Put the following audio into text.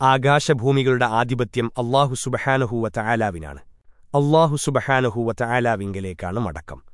ആകാശഭൂമികളുടെ ആധിപത്യം അള്ളാഹു സുബഹാനഹൂവത്ത ആലാവിനാണ് അള്ളാഹു സുബഹാനഹൂവത്ത ആലാവിങ്കലേക്കാണ് മടക്കം.